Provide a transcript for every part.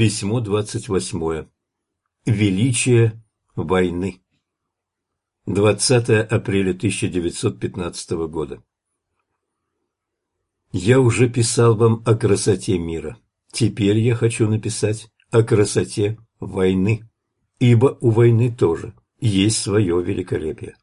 Письмо двадцать восьмое. Величие войны. 20 апреля 1915 года. Я уже писал вам о красоте мира. Теперь я хочу написать о красоте войны, ибо у войны тоже есть свое великолепие.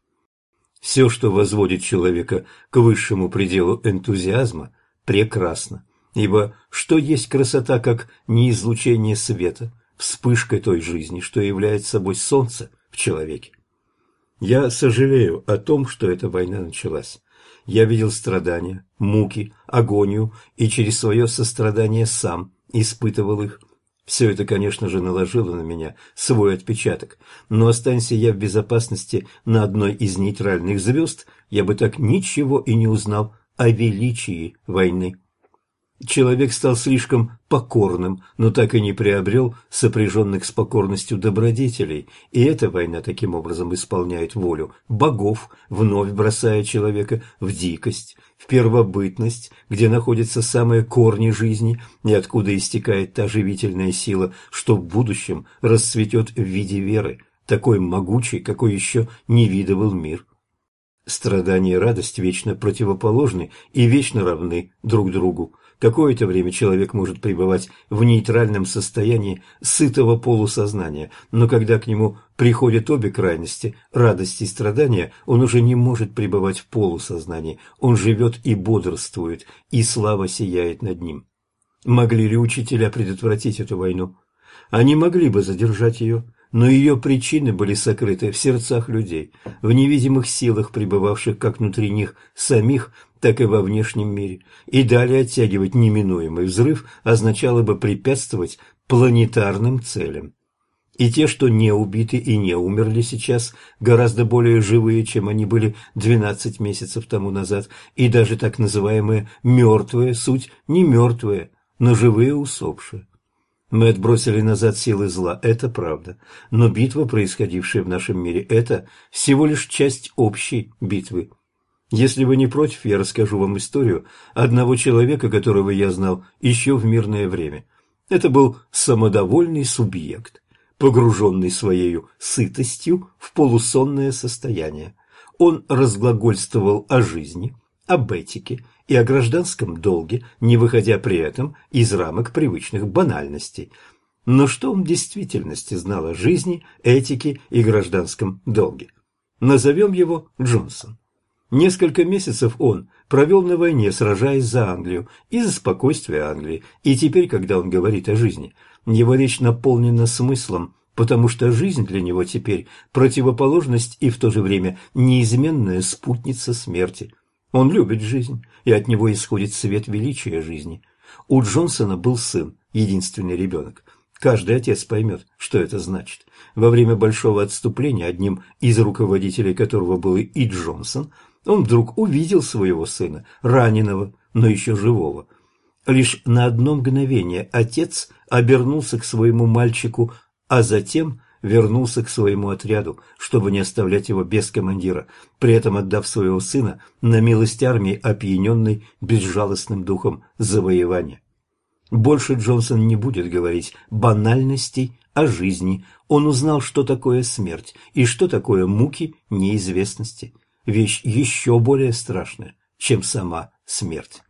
Все, что возводит человека к высшему пределу энтузиазма, прекрасно, ибо что есть красота, как не излучение света, вспышкой той жизни, что является собой солнце в человеке. Я сожалею о том, что эта война началась. Я видел страдания, муки, агонию и через свое сострадание сам испытывал их. Все это, конечно же, наложило на меня свой отпечаток, но останься я в безопасности на одной из нейтральных звезд, я бы так ничего и не узнал о величии войны. Человек стал слишком покорным, но так и не приобрел сопряженных с покорностью добродетелей, и эта война таким образом исполняет волю богов, вновь бросая человека в дикость, в первобытность, где находятся самые корни жизни и откуда истекает та живительная сила, что в будущем расцветет в виде веры, такой могучей, какой еще не видывал мир. Страдания и радость вечно противоположны и вечно равны друг другу. Какое-то время человек может пребывать в нейтральном состоянии сытого полусознания, но когда к нему приходят обе крайности, радость и страдания, он уже не может пребывать в полусознании, он живет и бодрствует, и слава сияет над ним. Могли ли учителя предотвратить эту войну? Они могли бы задержать ее, но ее причины были сокрыты в сердцах людей, в невидимых силах, пребывавших как внутри них самих, так и во внешнем мире, и далее оттягивать неминуемый взрыв означало бы препятствовать планетарным целям. И те, что не убиты и не умерли сейчас, гораздо более живые, чем они были 12 месяцев тому назад, и даже так называемые «мертвые» суть не мертвые, но живые усопшие. Мы отбросили назад силы зла, это правда, но битва, происходившая в нашем мире, это всего лишь часть общей битвы. Если вы не против, я расскажу вам историю одного человека, которого я знал еще в мирное время. Это был самодовольный субъект, погруженный своей сытостью в полусонное состояние. Он разглагольствовал о жизни, об этике и о гражданском долге, не выходя при этом из рамок привычных банальностей. Но что он в действительности знал о жизни, этике и гражданском долге? Назовем его Джонсон. Несколько месяцев он провел на войне, сражаясь за Англию и за спокойствие Англии, и теперь, когда он говорит о жизни, его речь наполнена смыслом, потому что жизнь для него теперь противоположность и в то же время неизменная спутница смерти – он любит жизнь, и от него исходит свет величия жизни. У Джонсона был сын, единственный ребенок. Каждый отец поймет, что это значит. Во время большого отступления, одним из руководителей которого был и Джонсон, он вдруг увидел своего сына, раненого, но еще живого. Лишь на одно мгновение отец обернулся к своему мальчику, а затем вернулся к своему отряду, чтобы не оставлять его без командира, при этом отдав своего сына на милость армии, опьяненной безжалостным духом завоевания. Больше Джонсон не будет говорить банальностей о жизни. Он узнал, что такое смерть и что такое муки неизвестности. Вещь еще более страшная, чем сама смерть.